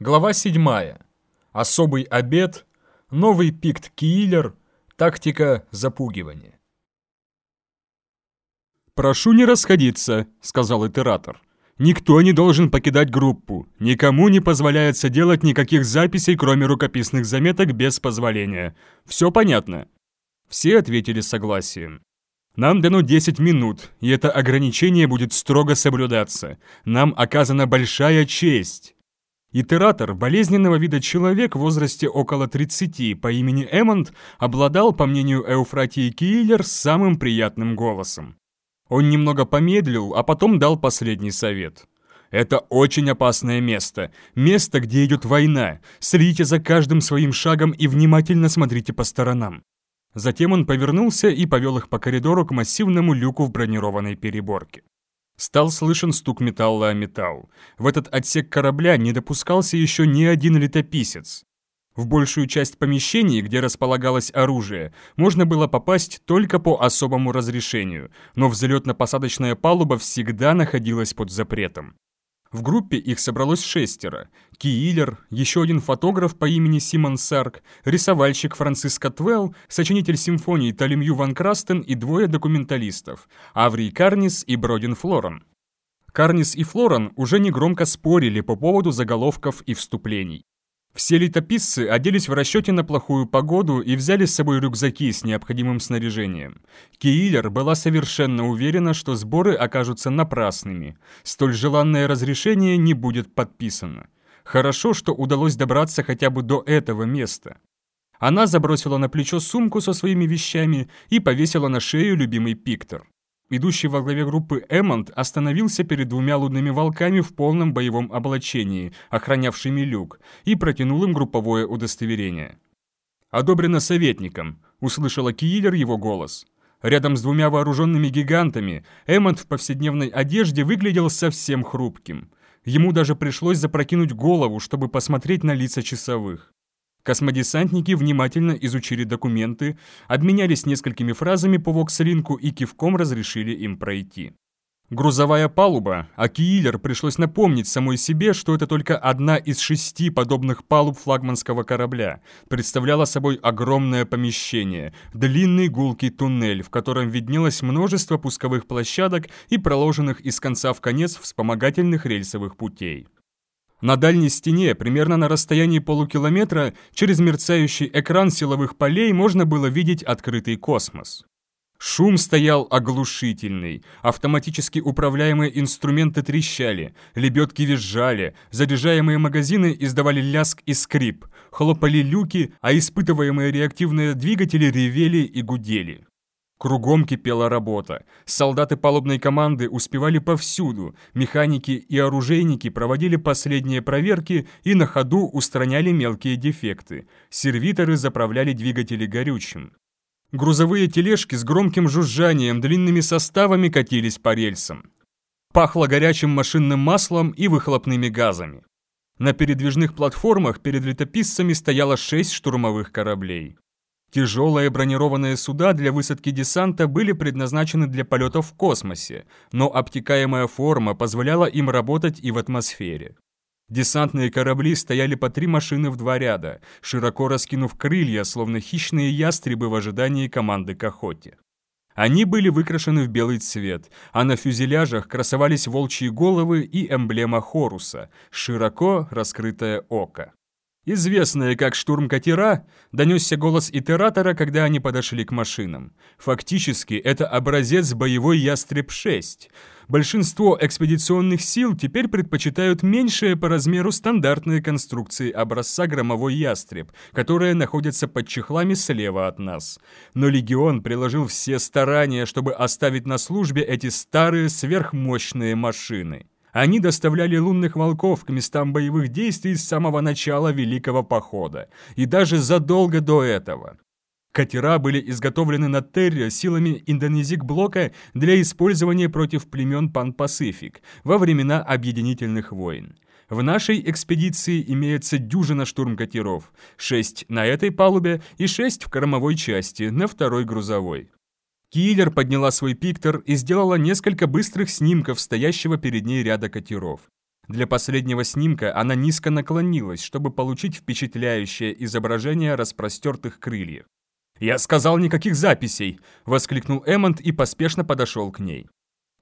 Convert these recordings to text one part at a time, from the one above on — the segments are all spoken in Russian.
Глава 7. Особый обед, новый пикт-киллер, тактика запугивания. «Прошу не расходиться», — сказал итератор. «Никто не должен покидать группу. Никому не позволяется делать никаких записей, кроме рукописных заметок, без позволения. Все понятно?» Все ответили согласием. Нам дано 10 минут, и это ограничение будет строго соблюдаться. Нам оказана большая честь. Итератор, болезненного вида человек в возрасте около 30 по имени Эммонд, обладал, по мнению Эуфратии Киллер, самым приятным голосом. Он немного помедлил, а потом дал последний совет. «Это очень опасное место. Место, где идет война. Следите за каждым своим шагом и внимательно смотрите по сторонам». Затем он повернулся и повел их по коридору к массивному люку в бронированной переборке. Стал слышен стук металла о металл. В этот отсек корабля не допускался еще ни один летописец. В большую часть помещений, где располагалось оружие, можно было попасть только по особому разрешению, но взлетно-посадочная палуба всегда находилась под запретом. В группе их собралось шестеро. Киилер, еще один фотограф по имени Симон Сарк, рисовальщик Франциско Твелл, сочинитель симфонии Талимью Ван Крастен и двое документалистов – Аврий Карнис и Бродин Флоран. Карнис и Флоран уже негромко спорили по поводу заголовков и вступлений. Все летописцы оделись в расчете на плохую погоду и взяли с собой рюкзаки с необходимым снаряжением. Киилер была совершенно уверена, что сборы окажутся напрасными. Столь желанное разрешение не будет подписано. Хорошо, что удалось добраться хотя бы до этого места. Она забросила на плечо сумку со своими вещами и повесила на шею любимый пиктор. Идущий во главе группы Эммонд остановился перед двумя лунными волками в полном боевом облачении, охранявшими люк, и протянул им групповое удостоверение. «Одобрено советником», — услышала Киллер его голос. Рядом с двумя вооруженными гигантами Эммонд в повседневной одежде выглядел совсем хрупким. Ему даже пришлось запрокинуть голову, чтобы посмотреть на лица часовых. Космодесантники внимательно изучили документы, обменялись несколькими фразами по вокслинку и кивком разрешили им пройти. Грузовая палуба, а Киилер пришлось напомнить самой себе, что это только одна из шести подобных палуб флагманского корабля, представляла собой огромное помещение, длинный гулкий туннель, в котором виднелось множество пусковых площадок и проложенных из конца в конец вспомогательных рельсовых путей. На дальней стене, примерно на расстоянии полукилометра, через мерцающий экран силовых полей можно было видеть открытый космос. Шум стоял оглушительный, автоматически управляемые инструменты трещали, лебедки визжали, заряжаемые магазины издавали ляск и скрип, хлопали люки, а испытываемые реактивные двигатели ревели и гудели. Кругом кипела работа. Солдаты палубной команды успевали повсюду. Механики и оружейники проводили последние проверки и на ходу устраняли мелкие дефекты. Сервиторы заправляли двигатели горючим. Грузовые тележки с громким жужжанием длинными составами катились по рельсам. Пахло горячим машинным маслом и выхлопными газами. На передвижных платформах перед летописцами стояло шесть штурмовых кораблей. Тяжелые бронированные суда для высадки десанта были предназначены для полетов в космосе, но обтекаемая форма позволяла им работать и в атмосфере. Десантные корабли стояли по три машины в два ряда, широко раскинув крылья, словно хищные ястребы в ожидании команды к охоте. Они были выкрашены в белый цвет, а на фюзеляжах красовались волчьи головы и эмблема Хоруса, широко раскрытое око. Известные как штурм-катера, донесся голос итератора, когда они подошли к машинам. Фактически, это образец боевой «Ястреб-6». Большинство экспедиционных сил теперь предпочитают меньшие по размеру стандартные конструкции образца «Громовой ястреб», которые находятся под чехлами слева от нас. Но Легион приложил все старания, чтобы оставить на службе эти старые сверхмощные машины. Они доставляли лунных волков к местам боевых действий с самого начала Великого Похода, и даже задолго до этого. Катера были изготовлены на Терре силами Индонезик-блока для использования против племен Пан-Пасифик во времена объединительных войн. В нашей экспедиции имеется дюжина штурмкатеров, шесть на этой палубе и шесть в кормовой части, на второй грузовой. Киллер подняла свой пиктор и сделала несколько быстрых снимков стоящего перед ней ряда катеров. Для последнего снимка она низко наклонилась, чтобы получить впечатляющее изображение распростертых крыльев. «Я сказал никаких записей!» — воскликнул Эммонд и поспешно подошел к ней.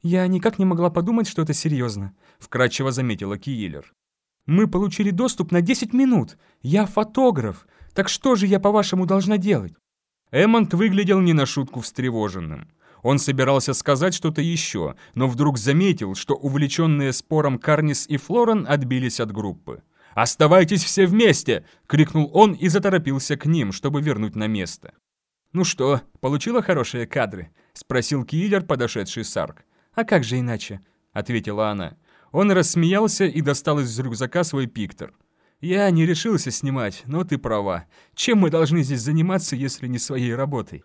«Я никак не могла подумать, что это серьезно», — вкратчиво заметила Киилер. «Мы получили доступ на 10 минут. Я фотограф. Так что же я, по-вашему, должна делать?» Эммонд выглядел не на шутку встревоженным. Он собирался сказать что-то еще, но вдруг заметил, что увлеченные спором Карнис и Флорен отбились от группы. «Оставайтесь все вместе!» — крикнул он и заторопился к ним, чтобы вернуть на место. «Ну что, получила хорошие кадры?» — спросил киллер, подошедший Сарк. «А как же иначе?» — ответила она. Он рассмеялся и достал из рюкзака свой пиктор. «Я не решился снимать, но ты права. Чем мы должны здесь заниматься, если не своей работой?»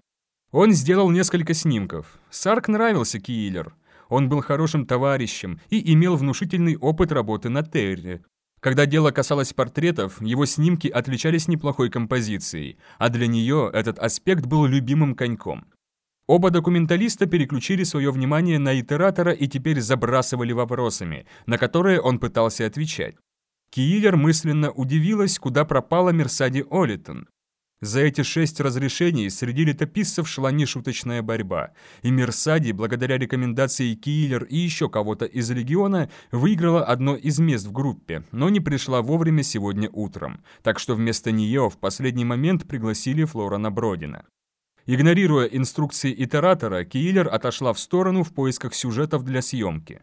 Он сделал несколько снимков. Сарк нравился Киллер. Он был хорошим товарищем и имел внушительный опыт работы на Терре. Когда дело касалось портретов, его снимки отличались неплохой композицией, а для нее этот аспект был любимым коньком. Оба документалиста переключили свое внимание на итератора и теперь забрасывали вопросами, на которые он пытался отвечать. Киилер мысленно удивилась, куда пропала Мерсади Олитон. За эти шесть разрешений среди летописцев шла нешуточная борьба, и Мерсади, благодаря рекомендации Киилер и еще кого-то из Легиона, выиграла одно из мест в группе, но не пришла вовремя сегодня утром, так что вместо нее в последний момент пригласили Флорана Бродина. Игнорируя инструкции итератора, Киллер отошла в сторону в поисках сюжетов для съемки.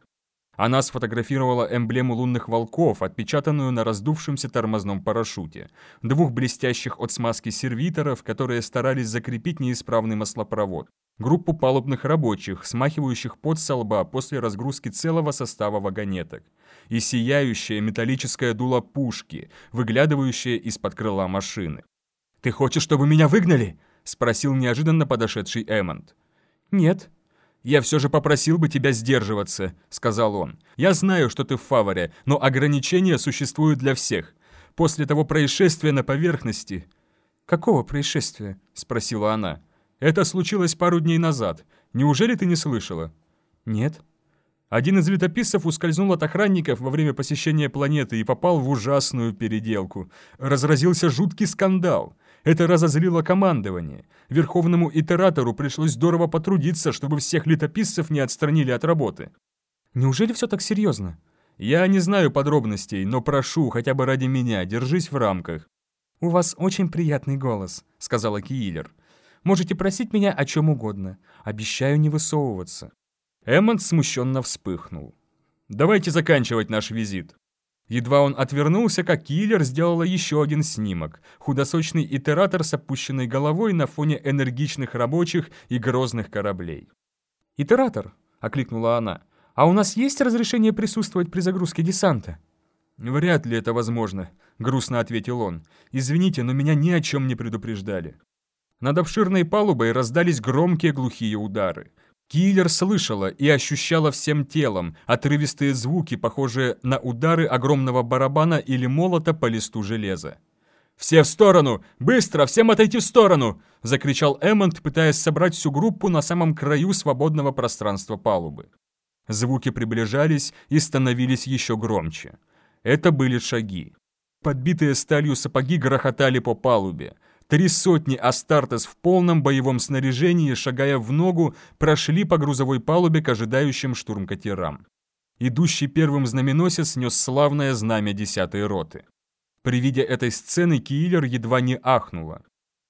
Она сфотографировала эмблему лунных волков, отпечатанную на раздувшемся тормозном парашюте, двух блестящих от смазки сервиторов, которые старались закрепить неисправный маслопровод, группу палубных рабочих, смахивающих под со лба после разгрузки целого состава вагонеток, и сияющее металлическое дуло пушки, выглядывающее из-под крыла машины. «Ты хочешь, чтобы меня выгнали?» спросил неожиданно подошедший Эммонд. «Нет». «Я все же попросил бы тебя сдерживаться», — сказал он. «Я знаю, что ты в фаворе, но ограничения существуют для всех. После того происшествия на поверхности...» «Какого происшествия?» — спросила она. «Это случилось пару дней назад. Неужели ты не слышала?» «Нет». Один из летописцев ускользнул от охранников во время посещения планеты и попал в ужасную переделку. Разразился жуткий скандал. Это разозлило командование. Верховному итератору пришлось здорово потрудиться, чтобы всех летописцев не отстранили от работы. Неужели все так серьезно? Я не знаю подробностей, но прошу, хотя бы ради меня, держись в рамках. «У вас очень приятный голос», — сказала Киилер. «Можете просить меня о чем угодно. Обещаю не высовываться». Эммонд смущенно вспыхнул. «Давайте заканчивать наш визит». Едва он отвернулся, как киллер сделала еще один снимок. Худосочный итератор с опущенной головой на фоне энергичных рабочих и грозных кораблей. «Итератор!» — окликнула она. «А у нас есть разрешение присутствовать при загрузке десанта?» «Вряд ли это возможно», — грустно ответил он. «Извините, но меня ни о чем не предупреждали». Над обширной палубой раздались громкие глухие удары. Киллер слышала и ощущала всем телом отрывистые звуки, похожие на удары огромного барабана или молота по листу железа. «Все в сторону! Быстро! Всем отойти в сторону!» — закричал Эммонд, пытаясь собрать всю группу на самом краю свободного пространства палубы. Звуки приближались и становились еще громче. Это были шаги. Подбитые сталью сапоги грохотали по палубе. Три сотни Астартес в полном боевом снаряжении, шагая в ногу, прошли по грузовой палубе к ожидающим штурмкатерам. Идущий первым знаменосец нес славное знамя десятой роты. При виде этой сцены Киллер едва не ахнула.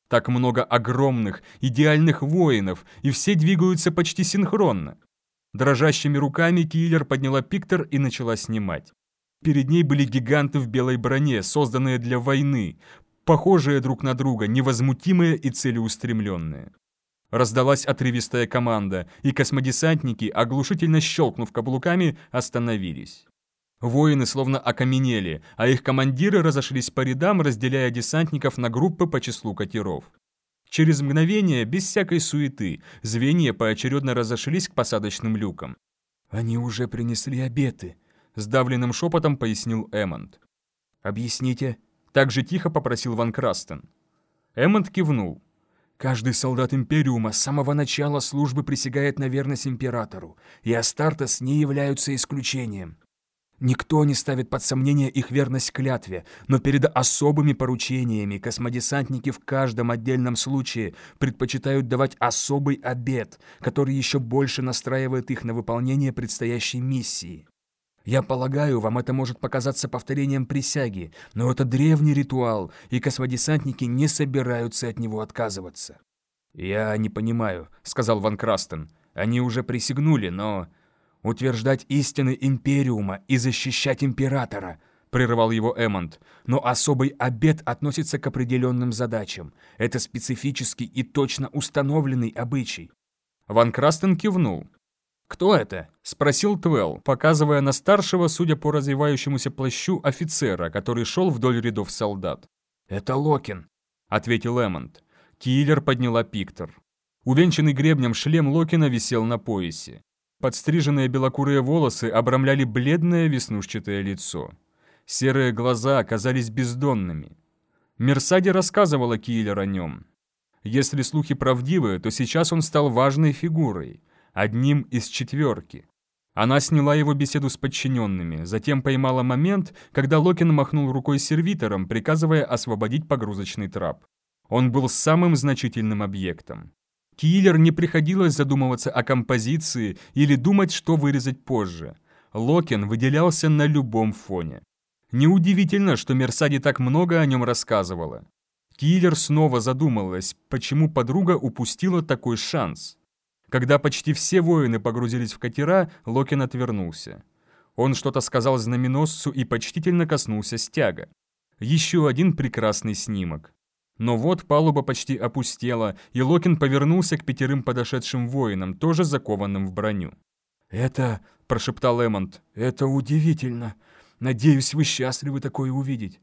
Так много огромных, идеальных воинов, и все двигаются почти синхронно. Дрожащими руками Киллер подняла пиктор и начала снимать. Перед ней были гиганты в белой броне, созданные для войны, похожие друг на друга, невозмутимые и целеустремленные. Раздалась отрывистая команда, и космодесантники, оглушительно щелкнув каблуками, остановились. Воины словно окаменели, а их командиры разошлись по рядам, разделяя десантников на группы по числу катеров. Через мгновение, без всякой суеты, звенья поочередно разошлись к посадочным люкам. «Они уже принесли обеты», — сдавленным шепотом пояснил Эммонд. «Объясните», так же тихо попросил Ван Крастен. Эммонд кивнул. Каждый солдат Империума с самого начала службы присягает на верность Императору, и Астартес не являются исключением. Никто не ставит под сомнение их верность клятве, но перед особыми поручениями космодесантники в каждом отдельном случае предпочитают давать особый обет, который еще больше настраивает их на выполнение предстоящей миссии. Я полагаю, вам это может показаться повторением присяги, но это древний ритуал, и космодесантники не собираются от него отказываться. «Я не понимаю», — сказал Ван Крастен. «Они уже присягнули, но...» утверждать истины Империума и защищать Императора», — прервал его Эммонд. «Но особый обет относится к определенным задачам. Это специфический и точно установленный обычай». Ван Крастен кивнул. «Кто это?» — спросил Твелл, показывая на старшего, судя по развивающемуся плащу, офицера, который шел вдоль рядов солдат. «Это Локин», — ответил Эммонд. Киллер подняла пиктор. Увенчанный гребнем шлем Локина висел на поясе. Подстриженные белокурые волосы обрамляли бледное веснушчатое лицо. Серые глаза оказались бездонными. Мерсади рассказывала Киллер о нем. Если слухи правдивы, то сейчас он стал важной фигурой, одним из четверки. Она сняла его беседу с подчиненными, затем поймала момент, когда Локин махнул рукой сервитором, приказывая освободить погрузочный трап. Он был самым значительным объектом. Киллер не приходилось задумываться о композиции или думать, что вырезать позже. Локин выделялся на любом фоне. Неудивительно, что Мерсади так много о нем рассказывала. Киллер снова задумалась, почему подруга упустила такой шанс. Когда почти все воины погрузились в катера, Локин отвернулся. Он что-то сказал знаменосцу и почтительно коснулся стяга. Еще один прекрасный снимок. Но вот палуба почти опустела, и Локин повернулся к пятерым подошедшим воинам, тоже закованным в броню. «Это...» — прошептал Эммонд. «Это удивительно. Надеюсь, вы счастливы такое увидеть».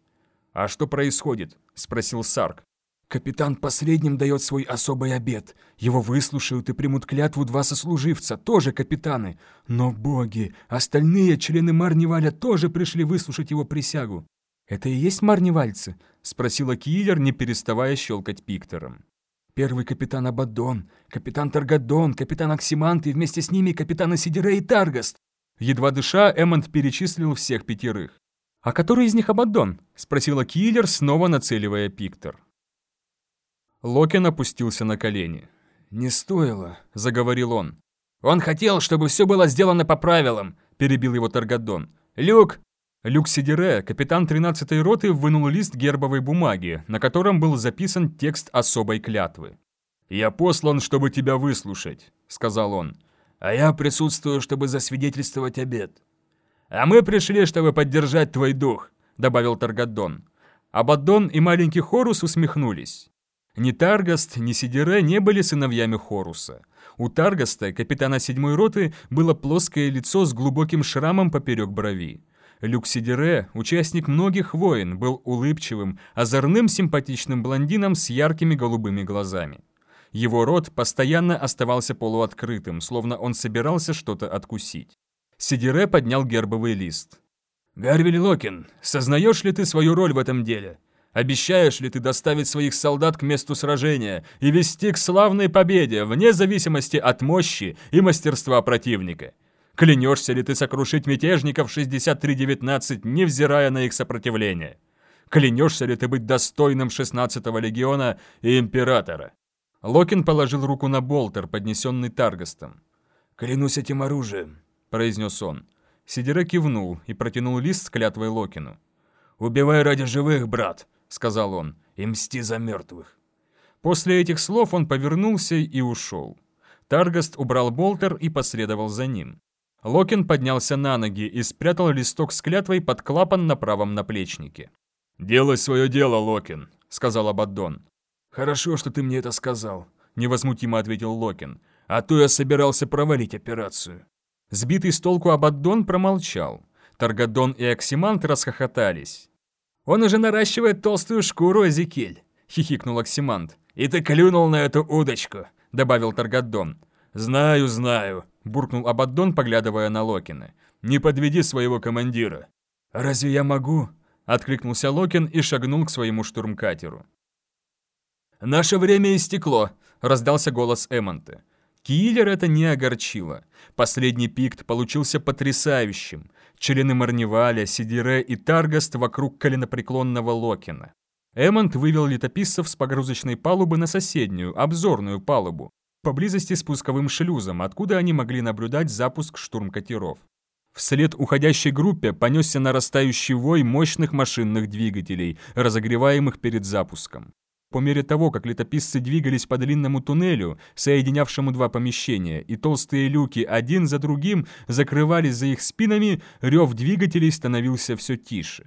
«А что происходит?» — спросил Сарк. «Капитан последним дает свой особый обед. Его выслушают и примут клятву два сослуживца, тоже капитаны. Но, боги, остальные члены Марниваля тоже пришли выслушать его присягу. «Это и есть марневальцы?» — спросила Киллер, не переставая щелкать пиктором. «Первый капитан Абаддон, капитан Таргадон, капитан Оксимант и вместе с ними капитаны Сидере и Таргаст!» Едва дыша, Эммонд перечислил всех пятерых. «А который из них Абаддон?» — спросила Киллер, снова нацеливая пиктор. Локин опустился на колени. «Не стоило», — заговорил он. «Он хотел, чтобы все было сделано по правилам», — перебил его Таргадон. «Люк, Люк Сидере, капитан 13-й роты, вынул лист гербовой бумаги, на котором был записан текст особой клятвы. «Я послан, чтобы тебя выслушать», — сказал он. «А я присутствую, чтобы засвидетельствовать обед». «А мы пришли, чтобы поддержать твой дух», — добавил Таргадон. Абаддон и маленький Хорус усмехнулись. Ни Таргаст, ни Сидере не были сыновьями Хоруса. У Таргаста, капитана седьмой роты, было плоское лицо с глубоким шрамом поперек брови. Люк Сидере, участник многих войн, был улыбчивым, озорным симпатичным блондином с яркими голубыми глазами. Его рот постоянно оставался полуоткрытым, словно он собирался что-то откусить. Сидере поднял гербовый лист. «Гарвиль Локин, сознаешь ли ты свою роль в этом деле? Обещаешь ли ты доставить своих солдат к месту сражения и вести к славной победе, вне зависимости от мощи и мастерства противника?» Клянешься ли ты сокрушить мятежников 6319, невзирая на их сопротивление? Клянешься ли ты быть достойным 16-го легиона и императора?» Локин положил руку на болтер, поднесенный Таргастом. «Клянусь этим оружием», — произнес он. Сидера кивнул и протянул лист с клятвой Локину. «Убивай ради живых, брат», — сказал он, — «и мсти за мертвых». После этих слов он повернулся и ушел. Таргаст убрал болтер и последовал за ним. Локин поднялся на ноги и спрятал листок с клятвой под клапан на правом наплечнике. «Делай свое дело, Локин», — сказал Абаддон. «Хорошо, что ты мне это сказал», — невозмутимо ответил Локин. «А то я собирался провалить операцию». Сбитый с толку Абаддон промолчал. Таргадон и Оксимант расхохотались. «Он уже наращивает толстую шкуру, Эзекиль», — хихикнул Оксимант. «И ты клюнул на эту удочку», — добавил Таргадон. «Знаю, знаю», — буркнул Абаддон, поглядывая на Локина. «Не подведи своего командира». «Разве я могу?» — откликнулся Локин и шагнул к своему штурмкатеру. «Наше время истекло», — раздался голос Эммонта. Киллер это не огорчило. Последний пикт получился потрясающим. члены Марневаля, Сидире и Таргаст вокруг коленопреклонного Локина. Эммонд вывел летописцев с погрузочной палубы на соседнюю, обзорную палубу, поблизости с пусковым шлюзом, откуда они могли наблюдать запуск штурмкатеров. Вслед уходящей группе понесся нарастающий вой мощных машинных двигателей, разогреваемых перед запуском. По мере того, как летописцы двигались по длинному туннелю, соединявшему два помещения, и толстые люки один за другим закрывались за их спинами, рев двигателей становился все тише.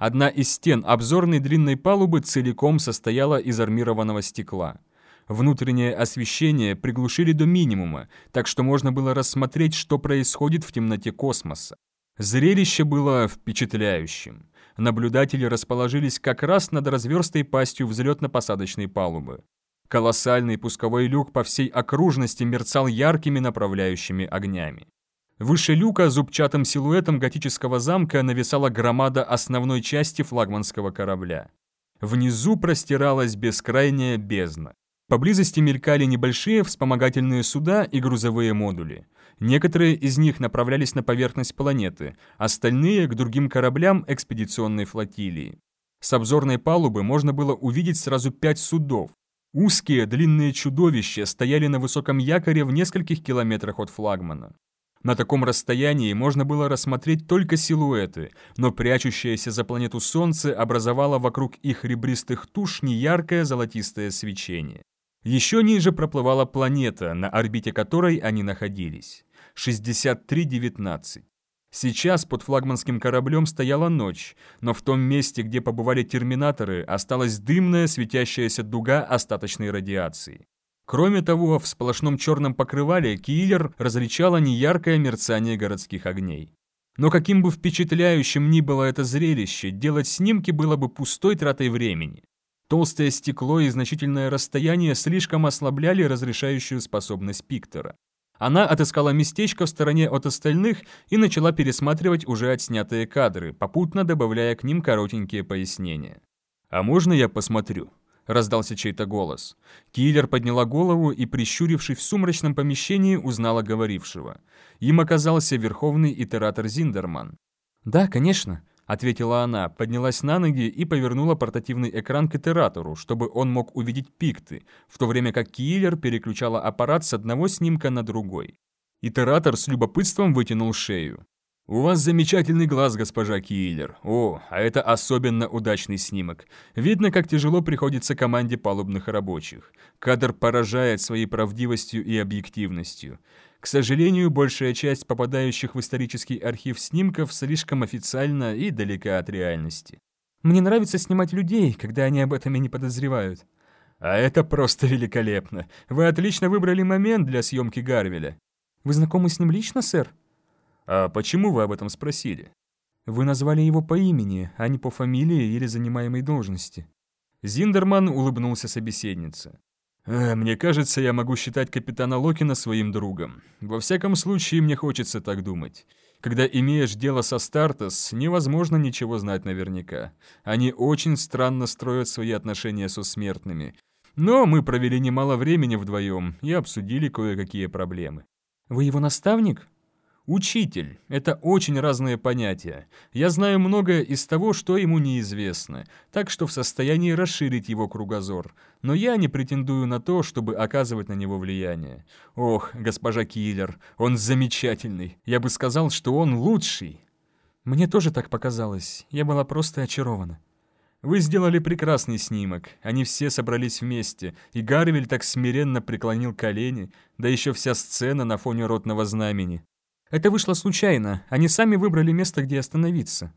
Одна из стен обзорной длинной палубы целиком состояла из армированного стекла. Внутреннее освещение приглушили до минимума, так что можно было рассмотреть, что происходит в темноте космоса. Зрелище было впечатляющим. Наблюдатели расположились как раз над разверстой пастью взлетно-посадочной палубы. Колоссальный пусковой люк по всей окружности мерцал яркими направляющими огнями. Выше люка зубчатым силуэтом готического замка нависала громада основной части флагманского корабля. Внизу простиралась бескрайняя бездна. Поблизости мелькали небольшие вспомогательные суда и грузовые модули. Некоторые из них направлялись на поверхность планеты, остальные — к другим кораблям экспедиционной флотилии. С обзорной палубы можно было увидеть сразу пять судов. Узкие, длинные чудовища стояли на высоком якоре в нескольких километрах от флагмана. На таком расстоянии можно было рассмотреть только силуэты, но прячущееся за планету Солнце образовало вокруг их ребристых туш неяркое золотистое свечение. Еще ниже проплывала планета, на орбите которой они находились. 6319. Сейчас под флагманским кораблем стояла ночь, но в том месте, где побывали терминаторы, осталась дымная светящаяся дуга остаточной радиации. Кроме того, в сплошном черном покрывале киллер различала неяркое мерцание городских огней. Но каким бы впечатляющим ни было это зрелище, делать снимки было бы пустой тратой времени. Толстое стекло и значительное расстояние слишком ослабляли разрешающую способность Пиктора. Она отыскала местечко в стороне от остальных и начала пересматривать уже отснятые кадры, попутно добавляя к ним коротенькие пояснения. «А можно я посмотрю?» раздался чей-то голос. Киллер подняла голову и, прищурившись в сумрачном помещении, узнала говорившего. Им оказался верховный итератор Зиндерман. «Да, конечно», — ответила она, поднялась на ноги и повернула портативный экран к итератору, чтобы он мог увидеть пикты, в то время как Киллер переключала аппарат с одного снимка на другой. Итератор с любопытством вытянул шею. «У вас замечательный глаз, госпожа Киллер. О, а это особенно удачный снимок. Видно, как тяжело приходится команде палубных рабочих. Кадр поражает своей правдивостью и объективностью. К сожалению, большая часть попадающих в исторический архив снимков слишком официальна и далека от реальности. Мне нравится снимать людей, когда они об этом и не подозревают. А это просто великолепно. Вы отлично выбрали момент для съемки Гарвеля. Вы знакомы с ним лично, сэр? «А почему вы об этом спросили?» «Вы назвали его по имени, а не по фамилии или занимаемой должности». Зиндерман улыбнулся собеседнице. «Э, «Мне кажется, я могу считать капитана Локина своим другом. Во всяком случае, мне хочется так думать. Когда имеешь дело со Стартас, невозможно ничего знать наверняка. Они очень странно строят свои отношения со смертными. Но мы провели немало времени вдвоем и обсудили кое-какие проблемы». «Вы его наставник?» Учитель – это очень разные понятия. Я знаю многое из того, что ему неизвестно, так что в состоянии расширить его кругозор. Но я не претендую на то, чтобы оказывать на него влияние. Ох, госпожа Киллер, он замечательный. Я бы сказал, что он лучший. Мне тоже так показалось. Я была просто очарована. Вы сделали прекрасный снимок. Они все собрались вместе, и Гарвель так смиренно преклонил колени, да еще вся сцена на фоне ротного знамени. Это вышло случайно, они сами выбрали место, где остановиться.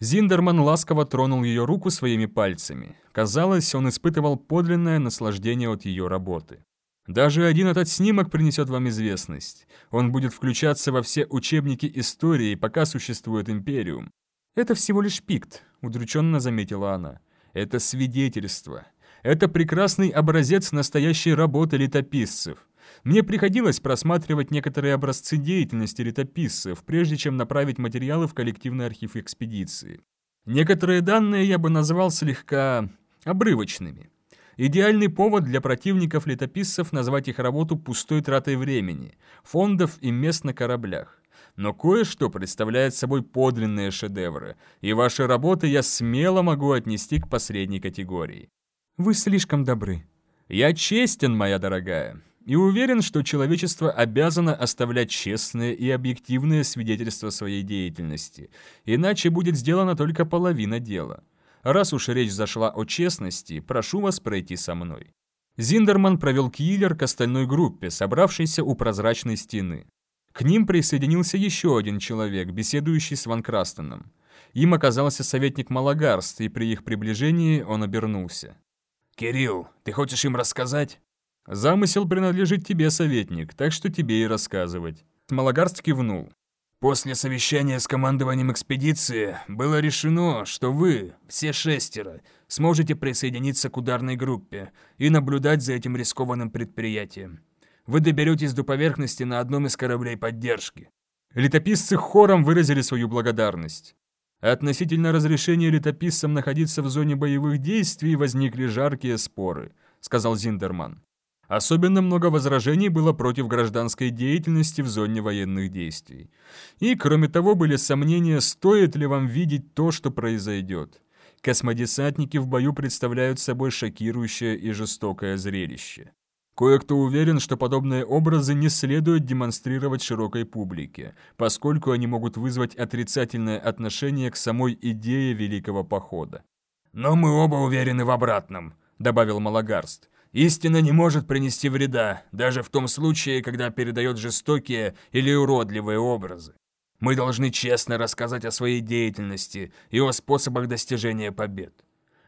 Зиндерман ласково тронул ее руку своими пальцами. Казалось, он испытывал подлинное наслаждение от ее работы. Даже один этот снимок принесет вам известность. Он будет включаться во все учебники истории, пока существует Империум. Это всего лишь пикт, удрученно заметила она. Это свидетельство. Это прекрасный образец настоящей работы летописцев. Мне приходилось просматривать некоторые образцы деятельности летописцев, прежде чем направить материалы в коллективный архив экспедиции. Некоторые данные я бы назвал слегка обрывочными. Идеальный повод для противников летописцев назвать их работу пустой тратой времени, фондов и мест на кораблях. но кое-что представляет собой подлинные шедевры, и ваши работы я смело могу отнести к последней категории. Вы слишком добры. Я честен, моя дорогая, и уверен, что человечество обязано оставлять честные и объективные свидетельства своей деятельности, иначе будет сделана только половина дела. Раз уж речь зашла о честности, прошу вас пройти со мной. Зиндерман провел киллер к остальной группе, собравшейся у прозрачной стены. К ним присоединился еще один человек, беседующий с Ван Крастеном. Им оказался советник Малагарст, и при их приближении он обернулся. «Кирилл, ты хочешь им рассказать?» «Замысел принадлежит тебе, советник, так что тебе и рассказывать». Малагарст кивнул. После совещания с командованием экспедиции было решено, что вы, все шестеро, сможете присоединиться к ударной группе и наблюдать за этим рискованным предприятием. Вы доберетесь до поверхности на одном из кораблей поддержки. Летописцы хором выразили свою благодарность. Относительно разрешения летописцам находиться в зоне боевых действий возникли жаркие споры, сказал Зиндерман. Особенно много возражений было против гражданской деятельности в зоне военных действий. И, кроме того, были сомнения, стоит ли вам видеть то, что произойдет. Космодесантники в бою представляют собой шокирующее и жестокое зрелище. Кое-кто уверен, что подобные образы не следует демонстрировать широкой публике, поскольку они могут вызвать отрицательное отношение к самой идее Великого Похода. «Но мы оба уверены в обратном», — добавил Малагарст. Истина не может принести вреда, даже в том случае, когда передает жестокие или уродливые образы. Мы должны честно рассказать о своей деятельности и о способах достижения побед.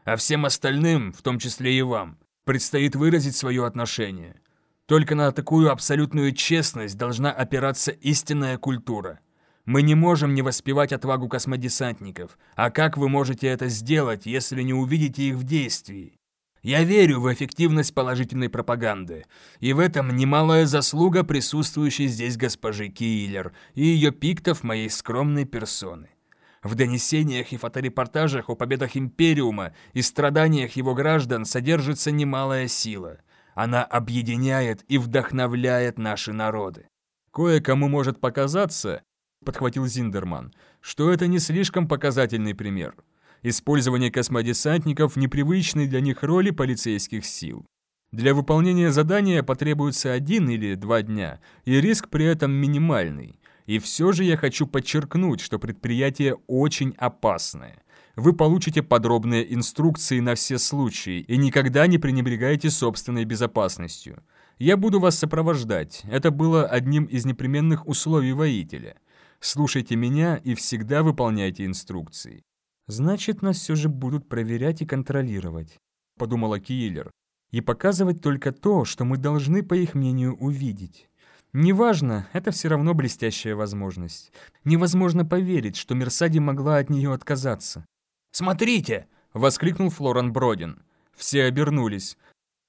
А всем остальным, в том числе и вам, предстоит выразить свое отношение. Только на такую абсолютную честность должна опираться истинная культура. Мы не можем не воспевать отвагу космодесантников, а как вы можете это сделать, если не увидите их в действии? Я верю в эффективность положительной пропаганды, и в этом немалая заслуга присутствующей здесь госпожи Киллер и ее пиктов моей скромной персоны. В донесениях и фоторепортажах о победах Империума и страданиях его граждан содержится немалая сила. Она объединяет и вдохновляет наши народы. Кое-кому может показаться, подхватил Зиндерман, что это не слишком показательный пример – использование космодесантников в непривычной для них роли полицейских сил. Для выполнения задания потребуется один или два дня, и риск при этом минимальный. И все же я хочу подчеркнуть, что предприятие очень опасное. Вы получите подробные инструкции на все случаи и никогда не пренебрегайте собственной безопасностью. Я буду вас сопровождать. Это было одним из непременных условий воителя. Слушайте меня и всегда выполняйте инструкции. «Значит, нас все же будут проверять и контролировать», — подумала Киллер, «и показывать только то, что мы должны, по их мнению, увидеть. Неважно, это все равно блестящая возможность. Невозможно поверить, что Мерсади могла от нее отказаться». «Смотрите!» — воскликнул Флоран Бродин. Все обернулись.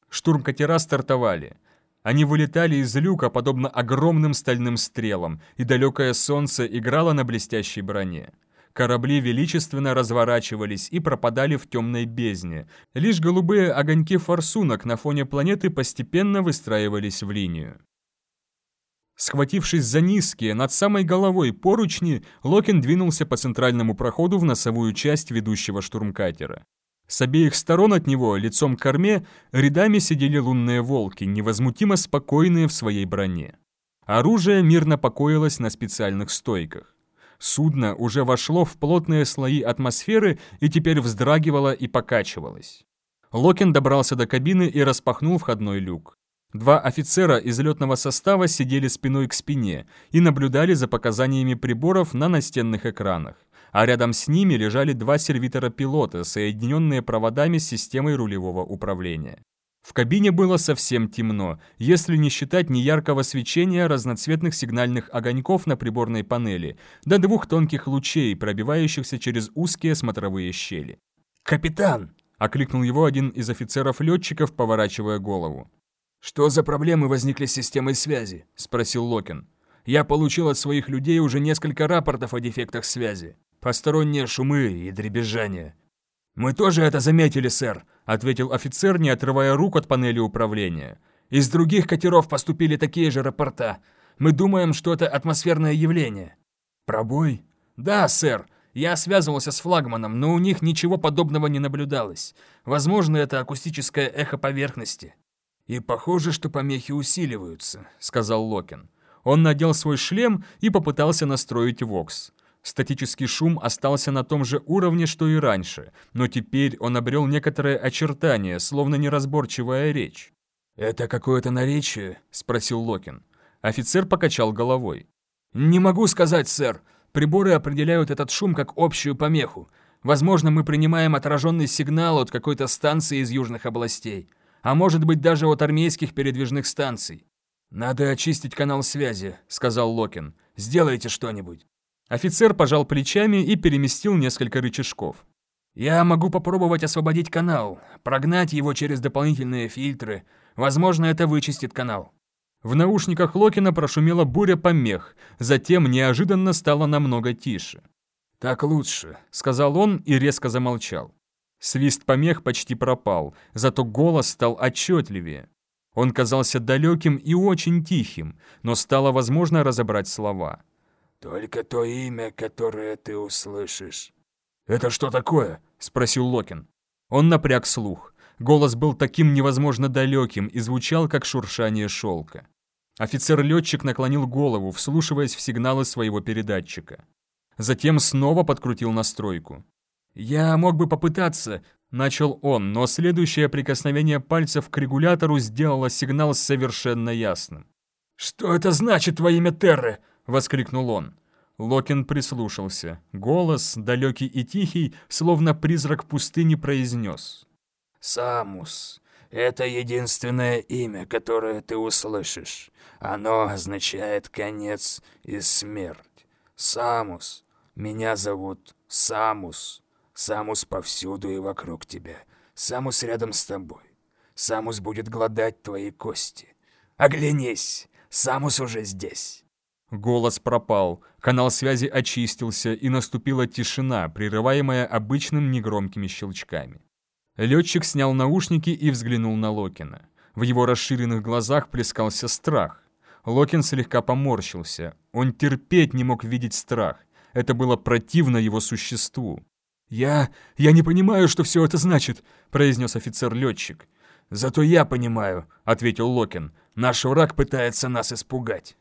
Штурмкатера стартовали. Они вылетали из люка, подобно огромным стальным стрелам, и далекое солнце играло на блестящей броне. Корабли величественно разворачивались и пропадали в темной бездне. Лишь голубые огоньки форсунок на фоне планеты постепенно выстраивались в линию. Схватившись за низкие, над самой головой поручни, Локин двинулся по центральному проходу в носовую часть ведущего штурмкатера. С обеих сторон от него, лицом к корме, рядами сидели лунные волки, невозмутимо спокойные в своей броне. Оружие мирно покоилось на специальных стойках. Судно уже вошло в плотные слои атмосферы и теперь вздрагивало и покачивалось. Локин добрался до кабины и распахнул входной люк. Два офицера из летного состава сидели спиной к спине и наблюдали за показаниями приборов на настенных экранах, а рядом с ними лежали два сервитора-пилота, соединенные проводами с системой рулевого управления. В кабине было совсем темно, если не считать неяркого свечения разноцветных сигнальных огоньков на приборной панели, до двух тонких лучей, пробивающихся через узкие смотровые щели. «Капитан!» — окликнул его один из офицеров-летчиков, поворачивая голову. «Что за проблемы возникли с системой связи?» — спросил Локин. «Я получил от своих людей уже несколько рапортов о дефектах связи. Посторонние шумы и дребезжание. «Мы тоже это заметили, сэр», — ответил офицер, не отрывая рук от панели управления. «Из других катеров поступили такие же рапорта. Мы думаем, что это атмосферное явление». «Пробой?» «Да, сэр. Я связывался с флагманом, но у них ничего подобного не наблюдалось. Возможно, это акустическое эхо поверхности». «И похоже, что помехи усиливаются», — сказал Локин. Он надел свой шлем и попытался настроить Вокс. Статический шум остался на том же уровне, что и раньше, но теперь он обрел некоторое очертание, словно неразборчивая речь. «Это какое-то наречие?» — спросил Локин. Офицер покачал головой. «Не могу сказать, сэр. Приборы определяют этот шум как общую помеху. Возможно, мы принимаем отраженный сигнал от какой-то станции из южных областей. А может быть, даже от армейских передвижных станций. «Надо очистить канал связи», — сказал Локин. «Сделайте что-нибудь». Офицер пожал плечами и переместил несколько рычажков. «Я могу попробовать освободить канал, прогнать его через дополнительные фильтры. Возможно, это вычистит канал». В наушниках Локина прошумела буря помех, затем неожиданно стало намного тише. «Так лучше», — сказал он и резко замолчал. Свист помех почти пропал, зато голос стал отчетливее. Он казался далеким и очень тихим, но стало возможно разобрать слова. «Только то имя, которое ты услышишь». «Это что такое?» — спросил Локин. Он напряг слух. Голос был таким невозможно далеким и звучал, как шуршание шелка. Офицер-летчик наклонил голову, вслушиваясь в сигналы своего передатчика. Затем снова подкрутил настройку. «Я мог бы попытаться», — начал он, но следующее прикосновение пальцев к регулятору сделало сигнал совершенно ясным. «Что это значит во имя Терры?» — воскликнул он. Локин прислушался. Голос, далекий и тихий, словно призрак пустыни, произнес. «Самус, это единственное имя, которое ты услышишь. Оно означает конец и смерть. Самус. Меня зовут Самус. Самус повсюду и вокруг тебя. Самус рядом с тобой. Самус будет глодать твои кости. Оглянись, Самус уже здесь. Голос пропал, канал связи очистился, и наступила тишина, прерываемая обычным негромкими щелчками. Летчик снял наушники и взглянул на Локина. В его расширенных глазах плескался страх. Локин слегка поморщился. Он терпеть не мог видеть страх. Это было противно его существу. «Я... я не понимаю, что все это значит», — произнес офицер-летчик. «Зато я понимаю», — ответил Локин. «Наш враг пытается нас испугать».